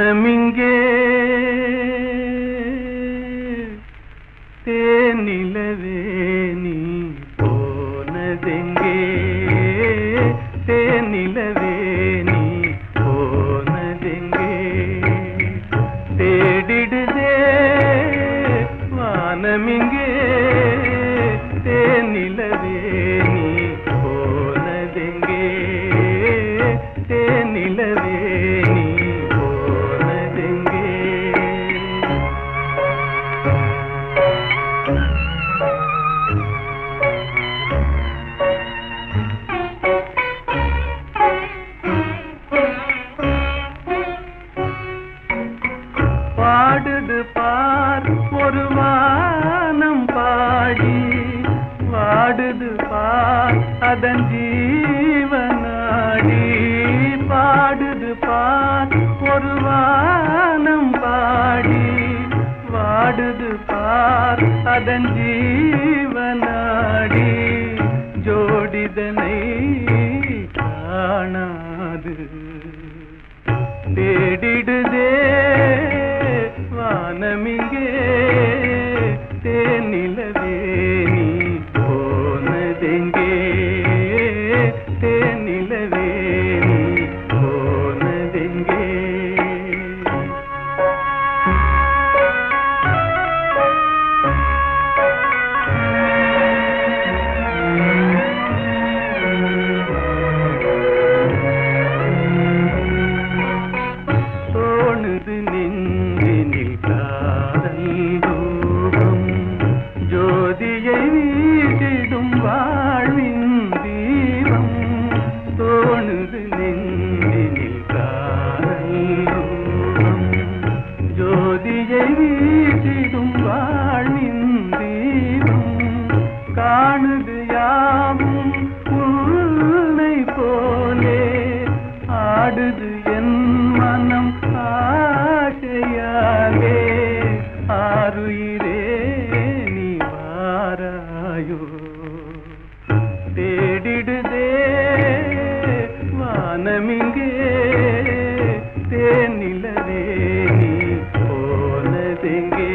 மனமிங்கே தேனிலவே நீ போனதெங்கே? தேனிலவே நீ போனதெங்கே? தேடிடுதே வானமிங்கே தேனிலவே நீ ஒரு வானம் பாடி வாடுது பார் அதன் ஜீவனாடி. பாடுது பார் ஒரு வானம் பாடி வாடுது பார் அதன் ஜீவனாடி. ஜோடிதனை காணாது. தேடிடுதே மனமிங்கே தே மனமிங்கே தேனிலவே நீ போனதெங்கே?